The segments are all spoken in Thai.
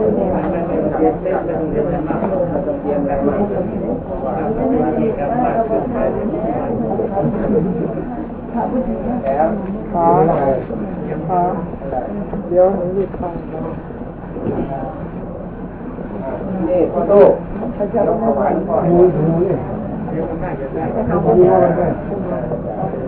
ขอขอเดี๋ยวหนูหยุดฟังนี่พ่อตู้เขาจะไม่ไหวดูดูนี่อาจารย์จะเจี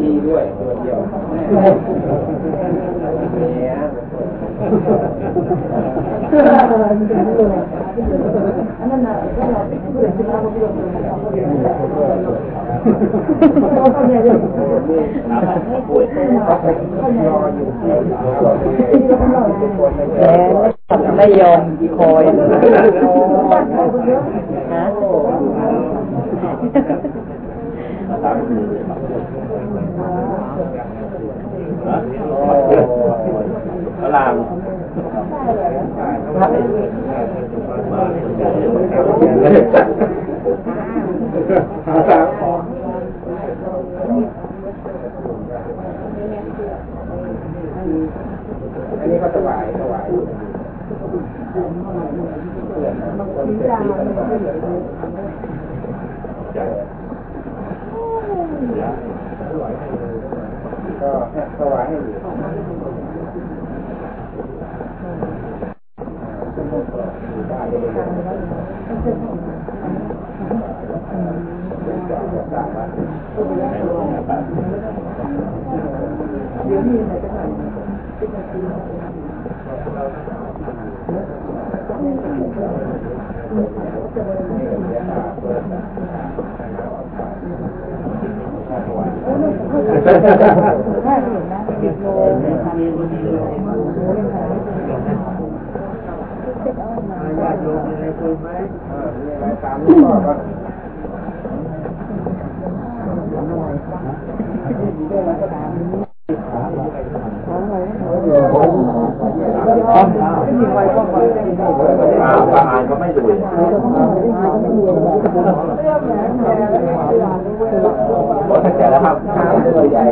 มีด้วยตัวเดียวเนี่ยอันนั้นน่ะก็เราผู้เด็กที่มาเขาพูดเขาเนี่เรื่อง แหมไม่ยอมคอยนะพลัง อันนี้ก็ถวายถวายก็ถวายให้อยู่ ญาติโยมมีอะไรคุยไหมมีอะไรตามนี้ก็ประมาณก็ไม่ดู เข้าใจแล้วครับตัวใหญ่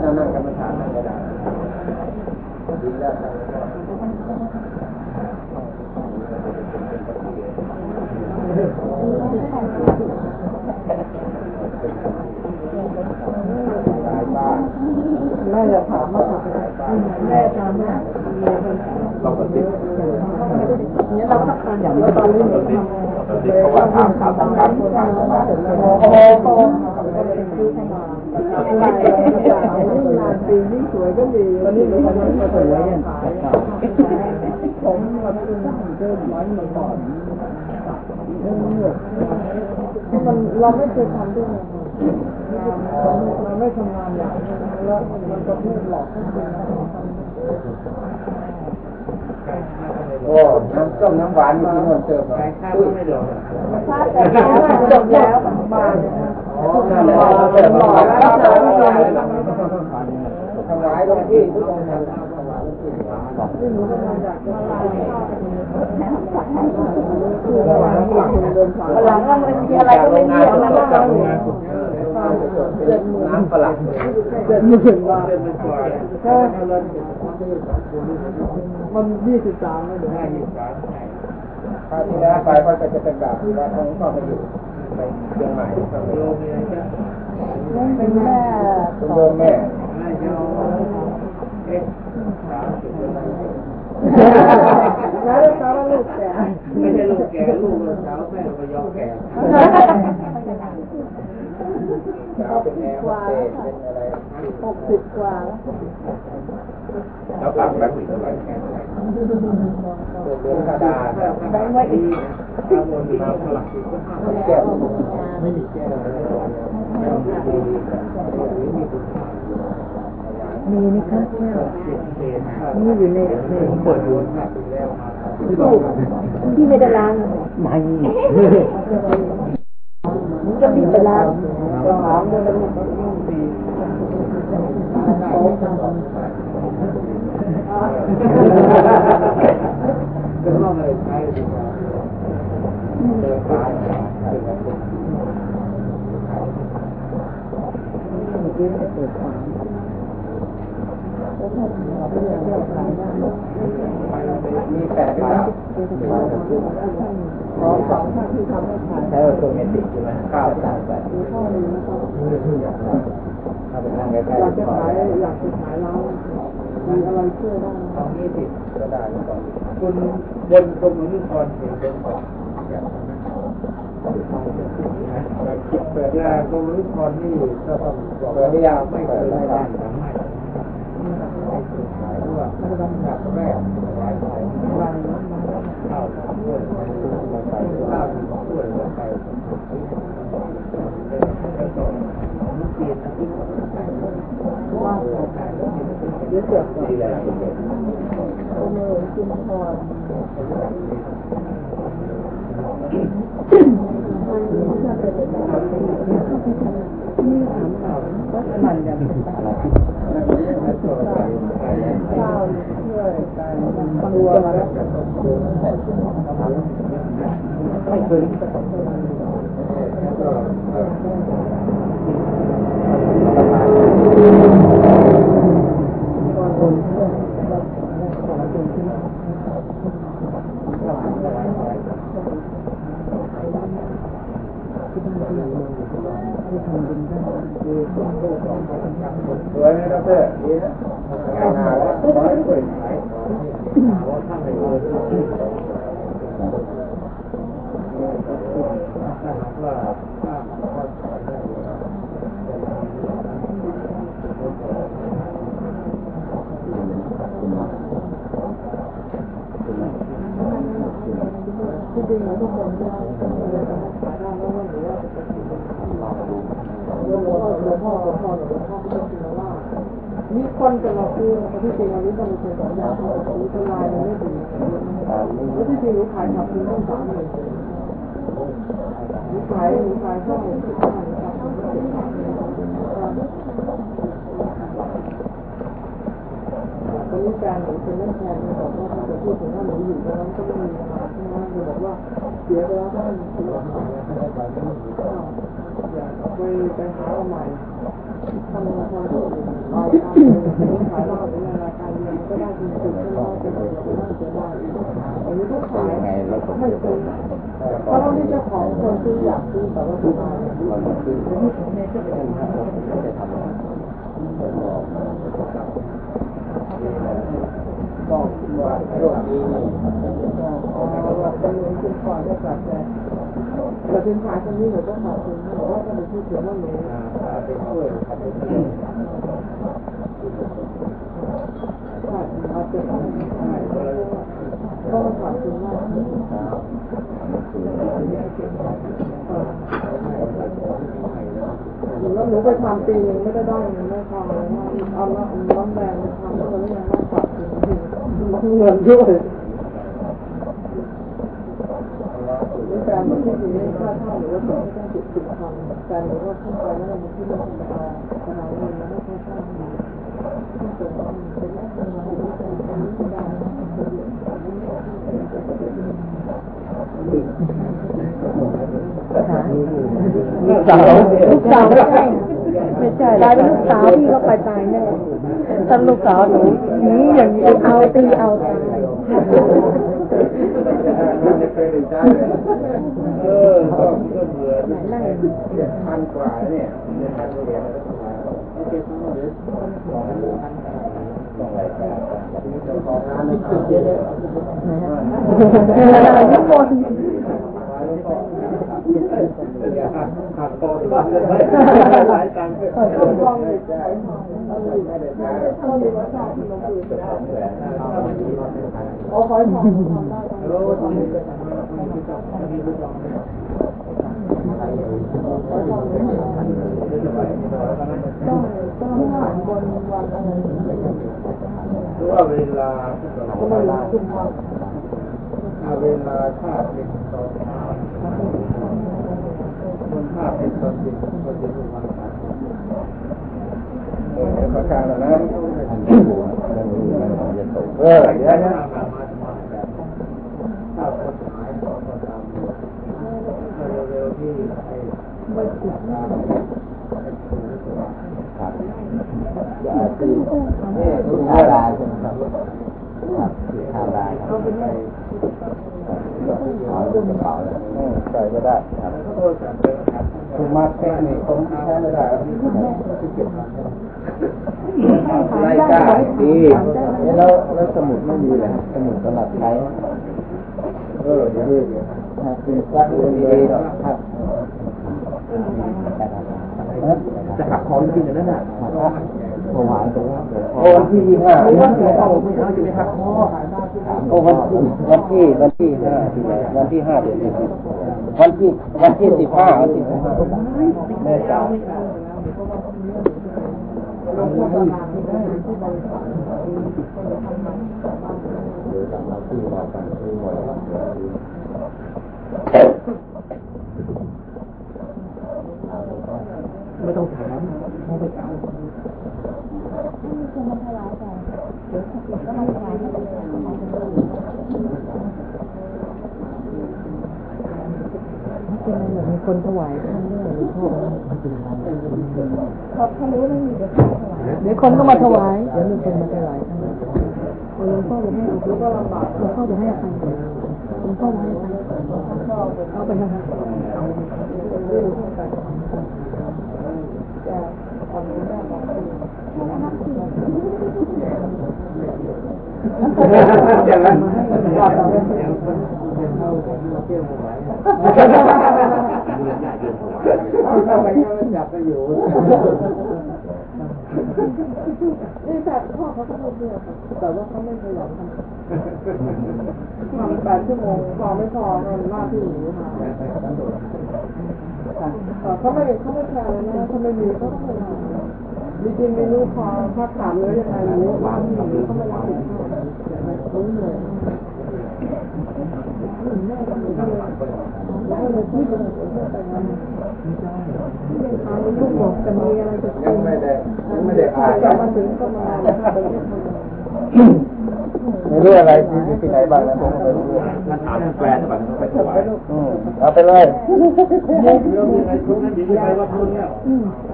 ถ้านั่งกรรมฐานนั่งก็ได้ดีแล้วครับตายบ้าน แม่จะถามว่าแม่ถามว่า ต้องกระติบเนี่ยเราต้องก็ทำอย่างเราตอนนี้หนูทำกระติบเพราะว่าถามถามถามถามถามถามโอ้โหโอ้ลายยิ่งนานปียิ่สวยก็ดีวันนี้หนูทำให้สวยเนี่ยผมมาเป็นเดินไว้มาก่อนมันเราไม่เคยทำด้วยเราไม่ทำงานอย่างนี้แล้วมันก็พูดหลอกให้คน โอ้น้ำส้มน้ำหวานมีที่นวลเติมไหมอุ้ยจบแล้วบ้านอ๋อนั่นแหละเราเติมหวานแล้วถวายลงที่ทุกองค์นะถวายลงที่ถวายลงหลังหลังเรามีอะไรก็ไม่มีอะไรมากน้ำฝ รั่งเจ็ดหมื่นบาทแค่มันยี่สิบสามเลยเดี๋ยวคราวที่แล้วไปก็จะเป็นแบบว่าท้องก็ไปอยู่ในเชียงใหม่ก็ไปอยู่เป็นแม่คุณโยมแม่แล้วลูกเขาลูกแก่ไม่ใช่ลูกแก่ลูกสาวแม่ไปยอมแก่ สาวเป็นแอร์โฮสเตสเป็นอะหกสิบกว่าแล้วปากรักหรืออะไรแค่ไหนเดือนกระดาษแบงค์ไว้ดีข้างบนมาเท่าไหร่แก้วไม่มีแก้วมีนี่คะแก้วนี่อยู่ในในผมเปิดดูครับแล้วตู้ที่ไม่ได้ล้างไม่จะมีไปล้าง ก็หอมด้วยลูกลูกดีก็ต้องเลยใช้ดีกว่าเดินไปเมื่อกี้ไม่เปิดฝาแล้วถ้าเราไม่ได้เที่ยวขายได้มีแปดใบ ขอสองท่านที่ทำให้ขายใช้ออโตเมติกใช่ไหมเก้าวสามแปดมีข้อหนึ่งนะครับถ้าเป็นนั่งใกล้ๆอยากจะขายอยากจะขายเรามีอะไรช่วยได้สองยี่สิบก็ได้ก่อนคุณบนตรงนี้ก่อนเห็นเป็นก่อนเปิดยาตรงนี้ก่อนนี่ก็ต้องบอกเปิดยาไม่เปิดได้บ้านนะไม่ขายด้วยแบบแรกหลายสายข้าวด้วยใส่ข้าวด้ว ยใส่ว่าเดี๋ยวเกิดก่อนดีแล้วโอ้โหจุมพรนี่ถามเราก็มันจะเป็นอะไร ข้าวช่วยกันตัวมาแล้วไม่เคย สวยไหมครับเพื่อนดีนะงานมาแล้วร้อยสวยไหมที่จริงแล้วทุกคนก็ข หลวงพ่อหลวงพ่อก็คือว่ามีคนจะมาซื้อที่จริงอันนี้ต้องเป็นสองอย่างที่ซื้อเป็นลายมันไม่ดีแล้วที่จริงหนูขายขับคุณต้องสามหมื่นหนูขายหนูขายห้าหมื่นสิบห้าหนูขายห้าหมื่นสิบห้า นนี้แฟนหนูเป็นเรื่องแฟนหนูบอกว่าถ้าจะพูดถึงว่าหนูอยู่ตรงนั้นก็ไม่มีปัญหาใช่ไหมหนูบอกว่าเสียไปแล้วก็มันซื้อใหาไปไปหาใหม่ทำละครที่อื่นไปทำขายเหล้าหรือรายการเรียนก็ได้จริงๆก็ได้เป็นประโยชน์น่าจะได้อันนี้ก็ขายไม่ซื้อเพราะเราที่เจ้าของคนซื้ออยากซื้อแต่ว่าสุดท้ายบอ กว่าโรคนี้อ๋อว่าเป็นเงินคุณก่อได้กลับแต่แต่เป็นขายคนนี้หนูก็ขายคนนี้บอกว่าถ้าหนูพูดถึงว่าหนูไปช่วยทำให้ดีขายเอาเป็นก็มาขายคุณว่า แล้วหนูไปทำปีนึงไม่ได้ได้เงินไม่ทำเลยว่าเอาละน้ำแดงทำแล้วก็ยังต้องฝากเงินเงินด้วยแฟนมาที่นี่ค่าเช่าหรือว่าต้องต้องติดติดทำแฟนหรือว่าขึ้นไปแล้วเราที่นี่จะเอาจะเอาเงินมาให้ค่าเช่าที่เกิดเป็นแม่เป็นวันที่เป็นเป็นไม่ได้ลูก สาวลูกสาวไม่ใช่ไม่ใช่กลายเป็นลูกสาวพี่ก็ไปตายแน่ถ้าลูกสาวหนูนี้อย่างนี้เอาตีเอาตายมันจะเป็นได้เออก็ก็เบื่อพันกว่าเนี่ยเงินพันเหรียญต้องรายการเจ้าของงานในจุดเยอะน้ำมนต์หักคอที่บ้านเลยหลายตังค์ต้องลองเลยใจต้องมีวัฒนธรรมที่เราคุยกันเอาคอยทำทำได้รู้ทำให้เกิดต้องต้องหรือว่าเวลาเว่าเวลาถ้าตอนเช้าคนถ้าเประกาศแล้วนะเออเดี๋ยวนะคร็วๆที่ไอ้ไม่ติดไม่ติดครับอย่าใช่ไหมครับครับอาดาครับขอดูกระเป๋าเลยใส่ก็ได้ครับ คุณมาแค่นี้ผมแค่ไม่ได้รายการดีแล้วแล้วสมุดไม่มีเลยสมุดสำหรับใช้เออเดี๋ยวนี้คือสักดีๆครับจะหักคอจริงๆนั่นน่ะ ถวายตรงนั้นวันที่ยี่ห้าวันที่ห้าไม่เอาจะไปหักคอโอ้วันที่วันที่วันที่ห้าวันที่ห้าเดือนวันที่วันที่สิบห้าวันที่สิบห้าแม่สาวลงโฆษณาที่ ได้ที่บริษัทไม่ต้องถวามไม่ไปถามมีคนถวายท่านด้วยหลวงพ่อพอเขารู้ไม่มีเดี๋ยวถวายเดี๋ยวคนก็มาถวายเดี๋ยวมีคนมาถวายท่านหลวงพ่อจะให้เอาแล้วก็ลำบากหลวงพ่อจะให้อภัยหลวงพ่อให้อภัยเอาไปนะคะจะอ่อนแรงบ อย่างนั้นว่าเราไม่เข้าเที่ยายทำไมก็จับไปอยู่นี่แต่พ่อเขาก็ไม่เชื่อค่ะแต่ว่าเขาไม่ขยันทำทำแปดชั่วโมงพอไม่พอเงินหน้าที่หนีมาเขาไม่เขาไม่แคร์เลยนะเขาไม่มีเขาก็ไม่มา จริงๆไม่รู้พอถ้าถามเลยยังไงรู้ว่าที่หนีเขาไม่รับผิดชอบรู้เลยแม่ก็เลยแล้วเลยที่เป็นหัวเพื่อไปงานยังถามลูกบอกจะมีอะไรจะยังไม่ได้ยังไม่ได้อ่านจะมาถึงก็มาแล้วไปไม่ทำไม่รู้องอะไรที่ที่ไหนบ้างนะผมไม่รู้งั้นถามแฟนก่อนไปถวายเอาไปเลย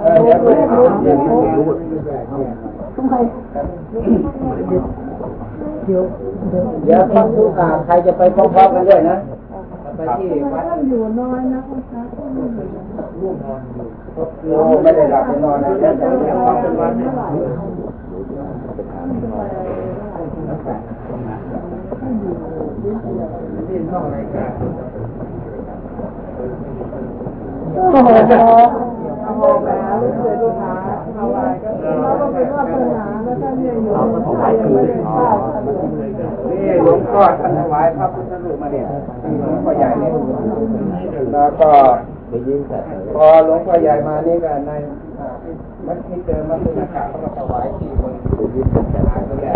เออเดี๋ยวเดี๋ยวเดี๋ยวทำไมเดี๋ยวเดี๋ยวเดี๋ยวต้องดูข่าวใครจะไปพร้อมๆกันด้วยนะไปที่วัดอยู่นอยนะคุณคะโอ้ไม่ได้หลับไม่นอนนะเดี๋ยวเดี๋ยวต้องเป็นวัน โอ้โหโอ้โหแหมลูกเสือลูกหาทำอะไรก็เราก็เป็นว่าปัญหาแล้วท่านเนี่ยอยู่ใครยังไม่ได้ทราบนี่หลวงพ่อท่านถวายพระพุทธรูปมาเนี่ยหลวงพ่อใหญ่เนี่ยแล้วก็พอหลวงพ่อใหญ่มานี่ก็ในมันที่เจอมันเป็นอากาศเขาก็ถวายที่บน ยิ้มแต่ลายก็แหละ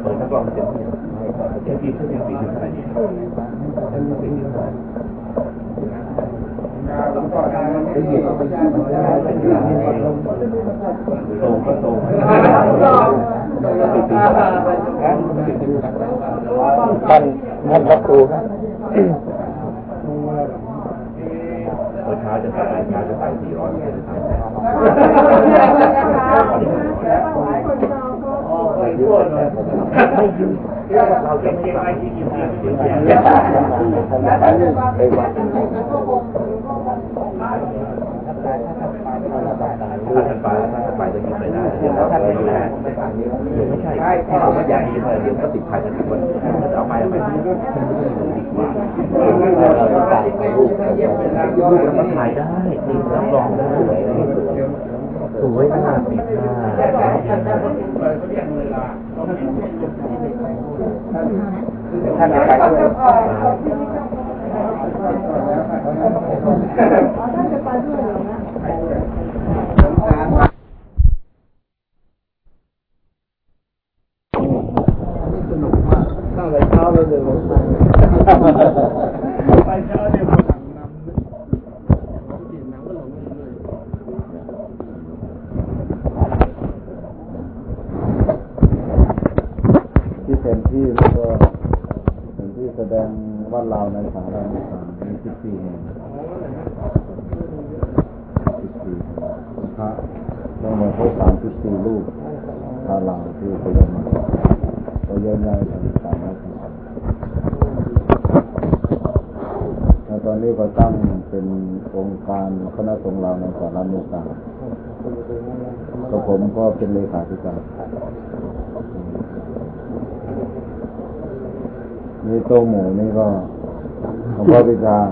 เปิดนักร้องเจ็ดปีเจ็ดปีเจ็ดปีขึ้นไปเนี่ยหลวงพ่อได้ไม่เกี่ยวกับพระเจ้าได้เป็นอย่างนี้ตรงก็ตรงท่านท่านพระครูครับ จะใส่เช้าจะใส่สี่ร้อยเมตรครับ เราจะไม่ได้ที่กินเสียงเสียงเสียง ไปวัด ไปถ้าจะไปจะกินไปได้เดี๋ยวเราไปดูแลเดี๋ยวไม่ใช่ถ้าเราไม่อยากกินเลยเดี๋ยวก็ติดภายในคนเอาไปเอาไปดีกว่าเราจะจ่ายลูกลูกแล้วก็ถ่ายได้จริงรับรองได้สวยมากติดหน้าท่านจะไปด้วย อ๋อท่านจะไปด้วยเหรอนะ สนุกมากตั้งแต่เช้าเลยเลยผมไปไปเช้าเนี่ยมาสั่งนำเลยผมกินน้ำก็ลงเลย ที่เป็นที่แล้วก็เป็นที่แสดงวัดเราในสารานุสามมีสิบสี่แห่งสิบสี่พระต้องมาพบสามสิบสี่รูปพระเราที่ไปยมาก็เยอะแยะถึงสามร้อยกว่าแล้วตอนนี้ก็ตั้งเป็นองค์การคณะสงฆ์เราในสารานุสามก็ผมก็ เป็นเลขาธิการนี่โตหมูนี่ก็หลวงพ่อพิจาร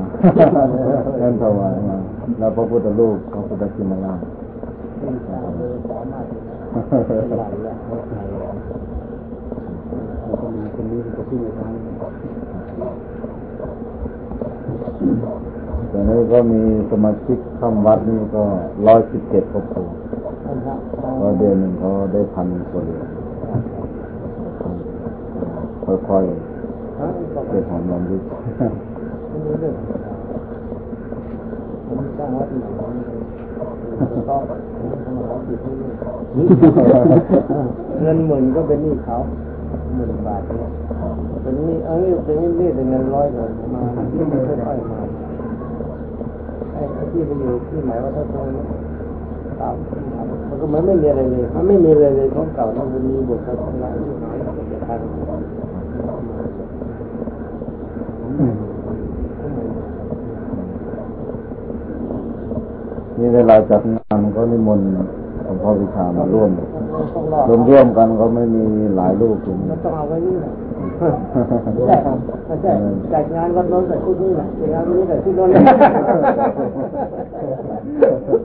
ท่านถวายมา แล้วพระพุทธรูปพระพุทธชินราชตอนนี้ก็มีสมาชิกข้ามวัดนี่ก็ร้อยสิบเจ็ดครอบครัว ก็เดือนหนึ่งเขาได้พันคนเลยค่อยๆเก็บหอมรอมริบเงินหมื่นก็เป็นหนี้เขาหมื่นบาทเนี่ยเป็นหนี้เอันนี้เป็นหนี้เป็นเงินร้อยเลยมาค่อยๆมาไอ้ที่ไปอยู่ที่ไหนว่าถ้าตรง ตามมันก็เหมือนไม่มีอะไรเลยมันไม่มีอะไรเลยของเก่ามันมีบทการทำงานที่ไหนจะทันนี่เวลาจัดงานก็นิมนต์หลวงพ่อวิชามาร่วมรวมร่วมกันก็ไม่มีหลายรูปถึงมันต้องเอาไว้นี่แหละ ใช่ไม่ใช่จัดงานวัดโน้นแต่ชุดนี้แหละจัดงานวันนี้แต่ชุดโน้นเลย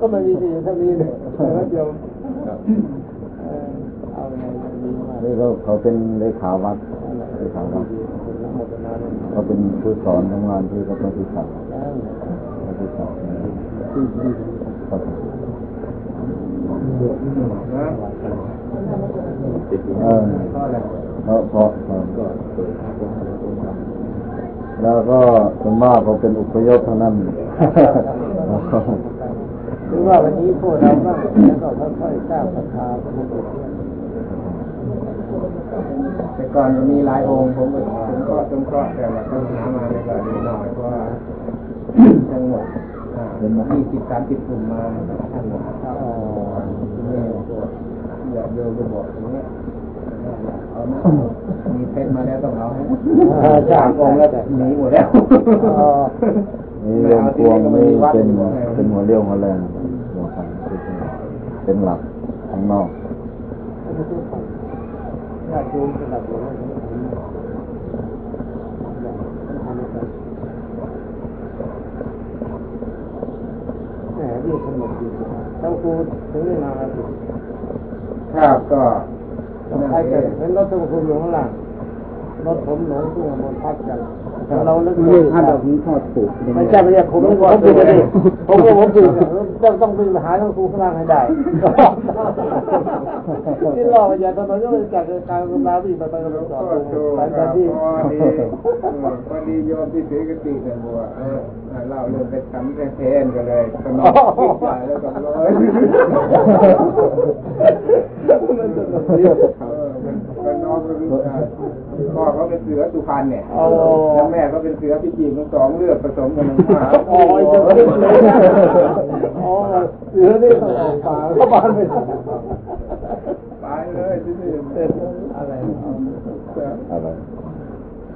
ก็ไม่มีที่อยู่เนี้เลยแล้วเดียวเออเอาไงดีมนี่ก็เขาเป็นเลขาวัดเลขาวัดเขาเป็นผู้สอนทำงานที่เขาปฏิสัตว์ปฏิสัตว์ครับเออ เพราะเพราะแล้วก็ส่วนมากเขาเป็นอุปยศเท่านั้นคือว่าวันนี้พวกเราบ้างแล้วก็ค่อยๆสร้างศรัทธาพระพุทแต่ก่อนมีหลายองค์ผมผมก็สงเคราะห์แต่ว่าต้องหามาในกรณีหน้อยว่าทั้งหมดยี่สิบสามสิบกลุ่มมาทั้งหมดอ๋อเนี่ยโยมก็บอกอย่างเงี้ย เอานะมีเพชรมาแล้วต้องเอาให้สามองแล้วแต่หนีหมดแล้วนี่โยมพวงนี่เป็นเป็นหัวเรี่ยวหัวแรงหัวขันเป็นหลักข้างนอกญาติโยมสนับสนุนแหมเรียกสนุกดีเจ้าครูถึงได้มาแล้วครับก็ ใครจะเป็นรถตู้คุณหลวงหลังรถผมหลงตู้บนพักกัน เราเลิกเลิกท่านเรานี้ทอดถูกไม่ใช่ไม่ใช่ผมผมผิดเลยผมผมผมผิดต้องต้องไปหาเจ้าครูข้างล่างให้ได้ที่รออย่าตอนนั้นก็จากการกำลังที่ไปไปกำลังต่อไปตอนที่พอดีโยมที่ถือกติเนี่ยบัวเออเล่าเรื่องไปทำแทนกันเลยสนองกินใจแล้วก็ร้อย มันจะแบบนี้เออก็น้องก็รู้จักพ่อเขาเป็นเสือสุพรรณเนี่ยโอ้แล้วแม่ก็เป็นเสือพิจิตรทั้งสองเลือดผสมกันมาโอ้ยจะขึ้นเลยอ๋อเสือนี่ต้องออกป่าเข้าบ้านไปตายเลยที่นี่เป็นอะไรอะไร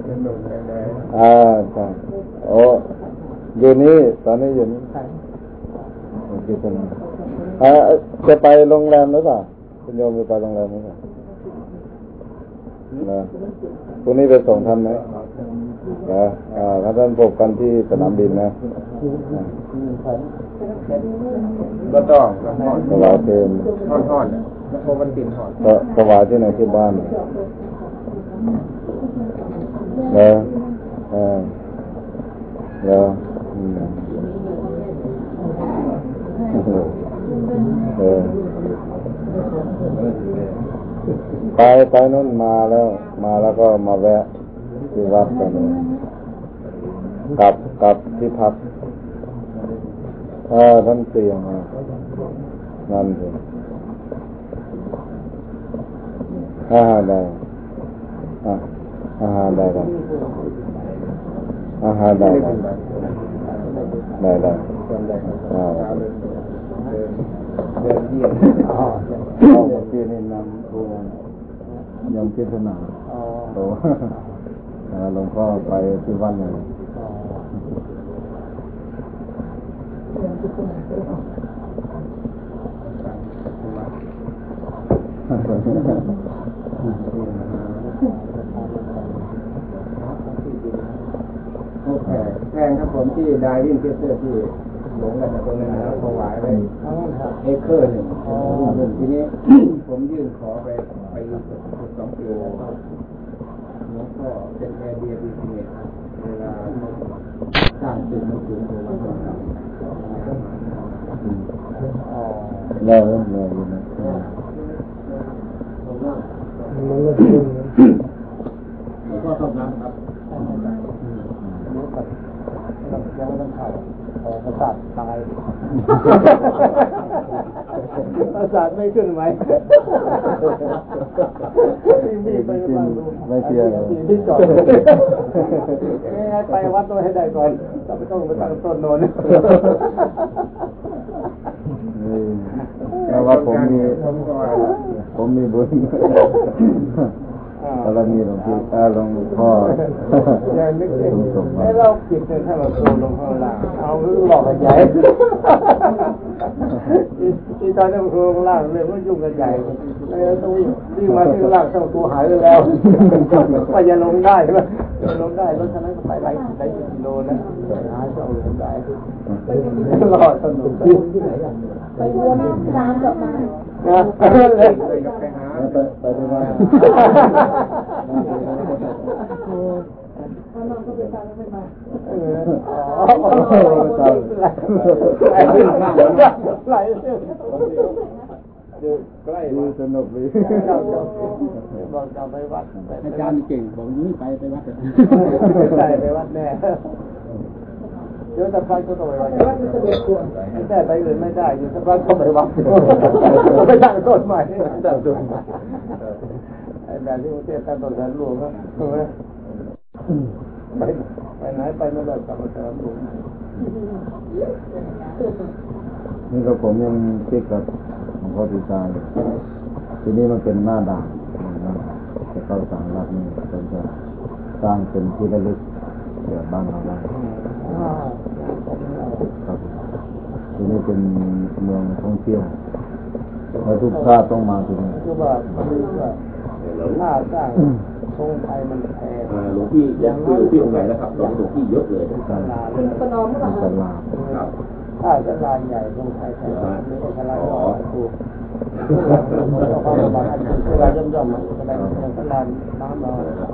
เป็นหนุ่มแดงอ่าใช่โอ้อยู่นี่ตอนนี้อยู่นี่โอเคเป็นอ่าจะไปโรงแรมหรือเปล่าคุณโยมจะไปโรงแรมหรือเปล่า นะพรุ่งนี้ไปส่งท่านไหมนะอ่าถ้าท่านพบกันที่สนามบินนะก็ต้องหอดสวายเพลงหอดหอดเนี่ยแล้วโทรมันติดหอดก็สวายที่ไหนที่บ้านแล้วเออแล้วอืมเออ ไปไปนู่นมาแล้ว มาแล้วก็มาแวะที่วัดกันกลับกลับที่พักเออท่านเตียงอะนั่นสิอาหารได้อะอาหารได้ได้อาหารได้ได้ได้ได้อ่าเดินเยี่ยมอ๋อเอาเมื่อกี้นี่นำตัว ยังพิจารณาโตอ่าหลวงพ่อไปที่วัดเลยอ๋อแพงแพงครับผมที่ดารินเทเตอร์ที่ หลงกันนะตรงนั้นนะถวายไปทั้งนั้นครับเอเคอร์หนึ่งทีนี้ผมยื่นขอไปไปสองกิโลแล้วก็เป็นแอร์เดียบิสเนสเวลาสร้างตึกมันสูงกว่าวันเราอ๋อแล้วแล้วอยู่นะมันก็คือก็ต้องน้ำครับรู้กับยังไม่ต้องเข้าพอ ประสาทตายประสาทไม่ขึ้นไหมมีไปบ้างดูไม่เชื่อเลยที่จอดไปวัดตัวให้ได้ก่อนจะไม่ต้องไปตั้งต้นโนนนี่แต่ว่าผมมี ผมมีบุญ บารมีหลวงพี่เอ่อหลวงพ่ออย่านึกเองสูงส่งมาให้เราจิตเนี่ยถ้าเราโตลงข้างล่างเอาหลอกกันใหญ่ที่ตอนนี้มันข้างล่างเลยมันยุ่งกันใหญ่ไอ้ต้องวิ่งมาที่ข้างล่างต้องตัวหายไปแล้วไปจะลงได้ใช่ไหมจะลงได้รถคันนั้นก็ไปหลายหลายสิบกิโลนะหาเจ้าลงได้รอดสนุกที่ไหนอะไปวนสามกลับมานะเลยเลยกับไปหา ไปไปที่วัดเอาน้องก็ไปฟังไม่มาอ๋อไหลใกล้ดูสนุกดีเราบอกจะไปวัดอาจารย์เก่งบอกนี้ไปไปวัดไปวัดแน่ ดี๋ยวจะไปก็ต้องไปวัดแต่ได้ไปอื่นไม่ได้อยู่สักพักก็ไปวัดไปตั้ต้นใหม่ตั้ต้นใหม่แบบที่กรุงเทพตั้งต้นแสนหลวงนะใช่ไปไปไหนไปไม่ได้กลับมาแสนหลวงนี่ก็ผมยังคิดกับหลวงพ่อตีตาทีนี้มันเป็นหน้าด่านจะเข้าสางรัฐนี่ก็จะสร้างเป็นที่ระลึกเกี่ยวบ้านเราได้ ครับทีนี้เป็นเมืองท่องเที่ยวแล้วทุกชาติต้องมาที่นี่คือว่ามันมีว่าค่าสร้างโครงไทยมันแพงหลวงพี่ยังหลวงพี่องค์ไหนนะครับหลวงพี่เยอะเลยตลาดประนอมหรือเปล่าครับถ้าตลาดใหญ่โครงไทยแพงไม่ใช่ตลานอยถูกตลาอมๆมันตลาดตลาดน้ำน้อ ย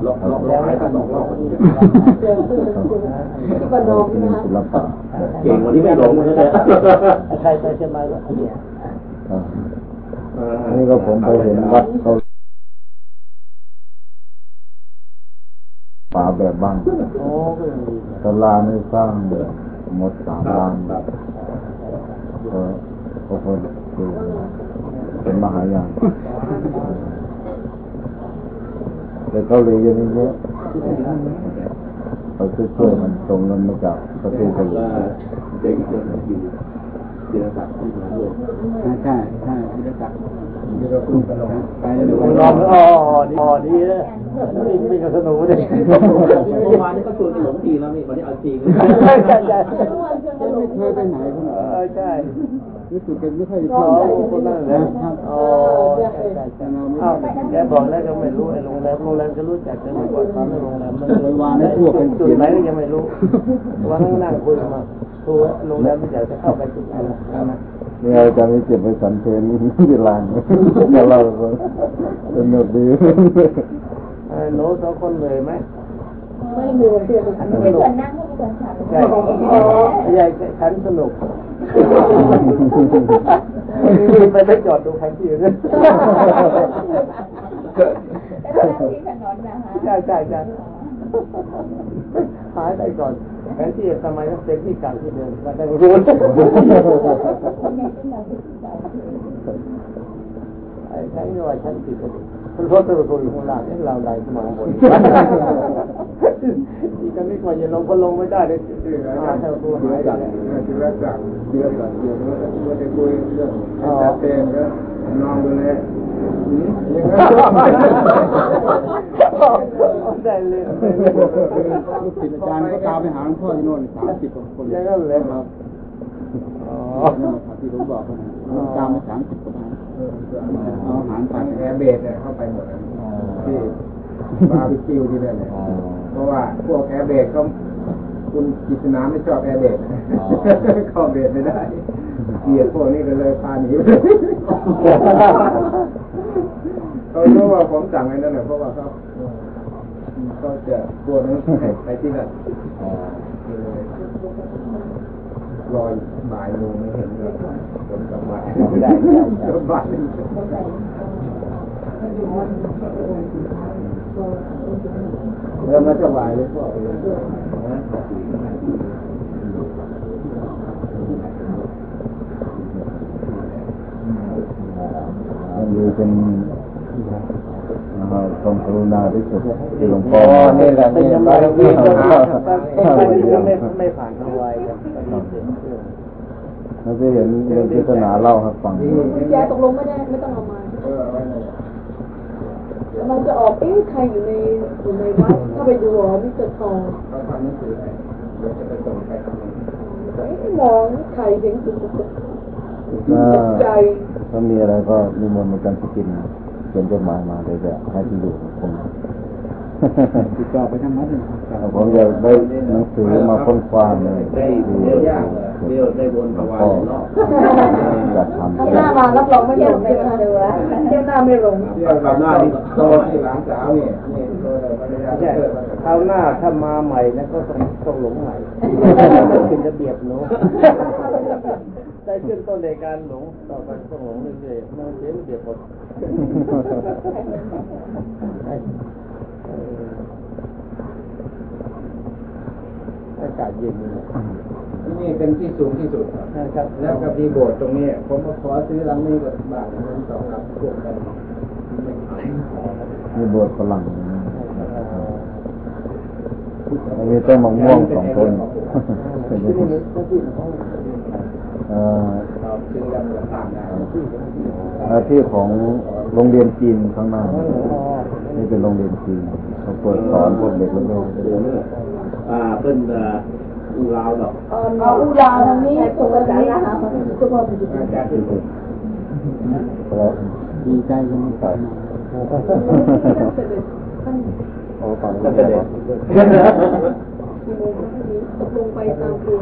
ลอกลอกลอกให้ท่านสองรอบที่ประนอมเป็นนะคะศิลปะเก่งวันนี้ไม่หลงเลยนะใครไปเชียงใหม่ก็เนี่ยอ่าอันนี้ก็ผมไปเห็นวัดเขาป่าแบบบ้างโอ้ก็ยังดีศาลานี่สร้างหมดสามล้านก็ก็เพิ่มคือ เป็นมหายานแต่เกาหลีเยอะนี้เยอะเขาช่วยมันส่งเงินมาจากประเทศเกาหลีใช่ใช่ใช่ที่ได้จักษา ลงไปแล้วนอนอ๋อดีอ๋อดีเลยเมีกับสนุกเลยเมื่อวานนี้ก็ชวนไปหลงจีนแล้วนี่วันนี้เอาจีนใช่ใช่ใช่ยังไม่เคยไปไหนขนาดเออใช่รู้สึกกันไม่ค่อยอ๋ชออบคนนั้นเลยอ๋อใช่ใช่ใช่เอ้าแกบอกแล้วก็ไม่รู้ไอ้โรงแรมโรงแรมจะรู้จักกันก่อนตอนโรงแรมมันเลยวางให้พวกเป็นจุดไหนก็ยังไม่รู้วันนั้นนั่งคุยกันมาทัวโรงแรมไม่อยากจะเข้าไปจุดไหนนะ นี่อาจารย์นี่เจ็บไปสันเพนที่ลางจะเล่าสนุกดีเออหนูสองคนเลยไหมไม่เหนื่อยเสียเป็นเป็นส่วนนั่งก็เป็นส่วนฉันใช่ใช่ฉันสนุกไปไปจอดดูแผนที่ด้วยเป็นนั่งที่ถนนนะคะใช่ใช่ใช่หายได้ก่อน แผนที่สมัยนั้นเป็นที่เก่าที่เดิมก็ได้รู้ไอ้ใช้หน่วยชั้นผิดคุณรถตัวคนอยู่ข้างล่างเราไหลขึ้นมาบนที่กันนี่ก่อนอย่าลงก็ลงไม่ได้เลยหาเท่าตัวเดือหายดไปจุลศักดิ์เดือดสักดิ์เดือดแล้วก็จะคุยเรื่องจัดเต็มก็นอนดูแลยังไง ได้เลยลูกศิษย์อาจารย์ก็ตามไปหาหลวงพ่อที่โน่นสามสิบกว่าคนยังก็เลยครับอ๋อนั่นแหละครับที่ผมบอกนะตามไปสามสิบกว่าคนเอาอาหารผ่าน air base เข้าไปหมดที่บาร์บีคิวที่นั่นเลยเพราะว่าพวก air base ก็คุณกิษณาไม่ชอบ air base เข้า base ไม่ได้เกลียดพวกนี้ก็เลยพาหนีเขารู้ว่าผมสั่งไอ้นั่นแหละเพราะว่าเขา เขาจะพวกนั้นไปที่นั่นรอยบ่ายโมงไม่เห็นเลยผมกลับมาได้รถบัสเริ่มมาสบายเลยพ่อมันมีเป็น ทรงกรุณาที่สุดที่หลวงพ่อนี่แหละนี่ยังไม่ไม่ไม่ผ่านทางวครับเราจะเห็นเรื่องพิศนาเล่าให้ฟังแกตกลงไม่ได้ไม่ต้องเอามามันจะออกเอ๊ะใครอยู่ในอยู่ในวัดถ้าไปดูอ๋อมิเตอร์ทองเขาทองมองใครเห็นสุดถ้าใจถ้ามีอะไรก็นิมนต์เหมากันสกินเขียนจดหมายมาเลยจะให้ที่อยู่ของผมติดต่อไปทางนั้นเลยผมอยากได้หนังสือมาค้นคว้าเลยได้เดียวยากเดียวได้บนถวายรอบอยากทำข้างหน้ามารับรองไม่หลงใช่ไหมคะเที่ยวหน้าไม่หลงเที่ยวกับหน้าที่โตที่หลานสาวนี่นี่โตเลยภรรยาใช่เกิดค ราวหน้าถ้ามาใหม่นะก็ต้องต้องหลงใหม่เป็นระเบียบหนูได้ขึ้นต้นในการหลงต่อไปต้องหลงเรื่อยๆมันเสียระเบียบหมดอากาศเย็นนี่ที่นี่เป็นที่สูงที่สุดครับนะครับแล้วก็มีโบสถ์ตรงนี้ผมก็ขอซื้อหลังนี้ก็บาทหนึ่งสองหลังรวมกันไม่ขายมีบทฝรั่ง มีต้นมะม่วงสองต้นเอ่อเราซื้อแล้วก็ตามได้หน้าที่ของโรงเรียนจีนข้างหน้า นี่เป็นโรงเรียนจีนเขาเปิดสอนพวกเด็กเล็กอ่าเป็นอ่าอูราวดอกเอาอุราทางนี้ส่งภาษาลาวสุภาพบุรุษอาจารย์ที่สุดๆแล้วดีใจยังไม่ใส่ โอ้ฟังก็ก็จะจะเด็กกตกลงไปตามตัว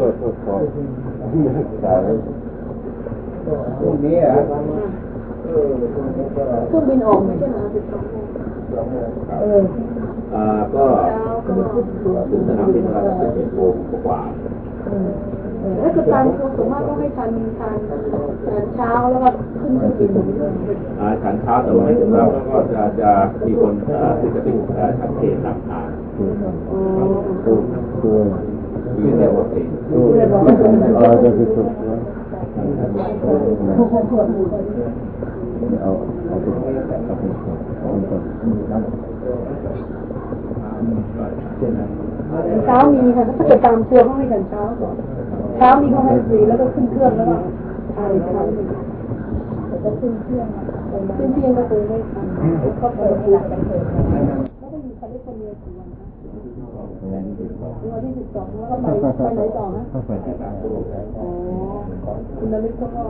พรุ่งนี้อะเครื่องบินออกไม่ใช่เหรอสิบสองโมงเอออ่าก็เช้าก็ถึงสนามบินประมาณสิบเอ็ดโมงกว่า แล้วจะทานเขาสมมติก็ให้ทานทานทานเช้าแล้วก็ขึ้นเครื่องบินอ่าฉันเช้าแต่ว่าไม่ถึงแล้วก็จะจะมีคนที่จะเป็นอ่าชัดเจนนำทางคือคือคือเรียกว่าเป็นคือเราจะพิสูจน์ว่าเอาเอาไปเอาไปเอาไปเช้ามีค่ะถ้าเกิดตามทัวร์เขาให้ทานเช้าก่อน เช้ามีก็ให้ฟรีแล้วก็ขึ้นเครื่องแล้วก็ทานอีกครั้งหนึ่งจะขึ้นเครื่องขึ้นเครื่องก็คือไม่ทันก็เปิดหลังกันเถอะกี่วันคะถึงวันที่สิบสองแล้วก็ไปไปไหนต่อฮะอ๋อคุณนฤทธิ์เขาก็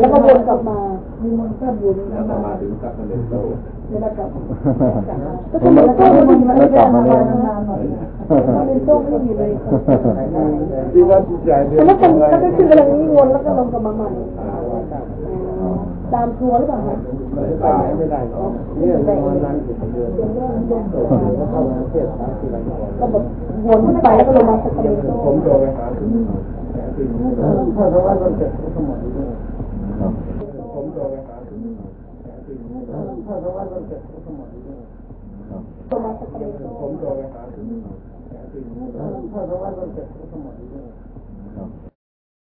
แล้วก็วนกลับมามีมนต์แค่วนแล้วก็มาถึงซักมันเป็นโตเวลากลับก็คือมันก็มันมันไม่ได้ทำงานานหน่อยมันเป็นโซ่ไม่มีเลยที่ว่าจิตใจเนี่ยวแล้วก็แล้วก็ขึ้นไปทางนี้วนแล้วก็ลงกลับมาใหม่ ตามทัวร์หรือเปล่าคะตายไม่ได้เนี่ยวันนั้นเดือนเข้าประเทศสามสี่วันก็แบบวนขึ้นไปแล้วก็ลงมาสักเดียวผมโทรไปหาถ้าสวัสดิ์วันเกิดเขาหมดผมโทรไปหาถ้าสวัสดิ์วันเกิดเขาหมดลงมาสักเดียวผมโทรไปหาถ้าสวัสดิ์วันเกิดเขาหมด